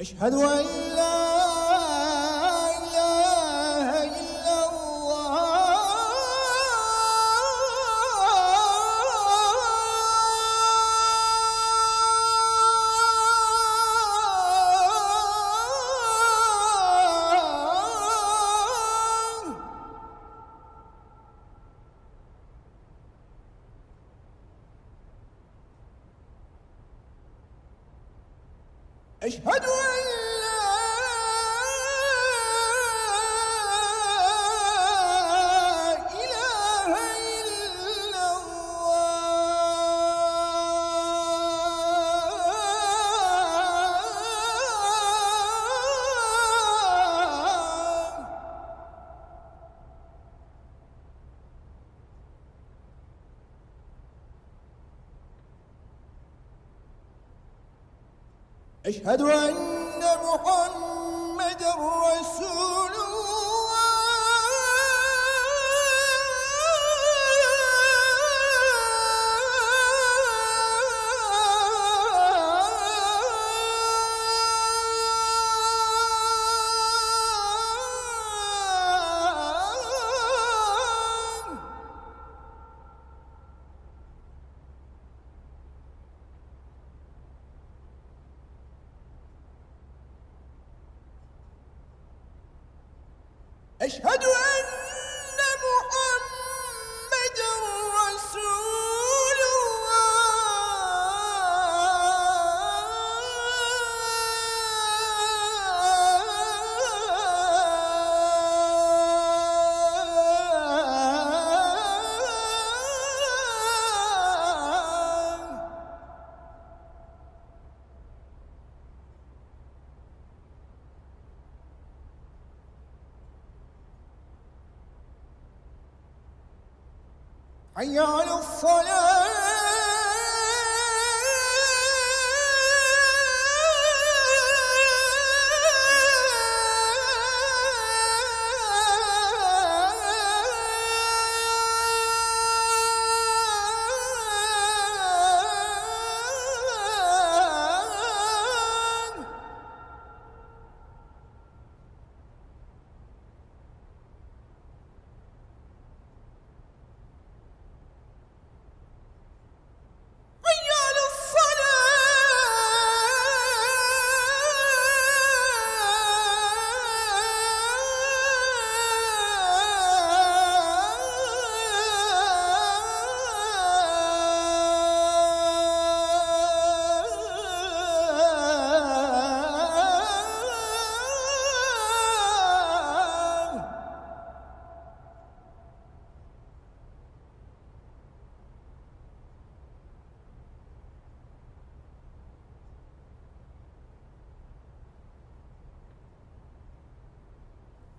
أشهد أن لا أشهد أن أشهد أن محمد رسول أشهد أن حي على الصلاة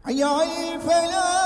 حي على الفلاح.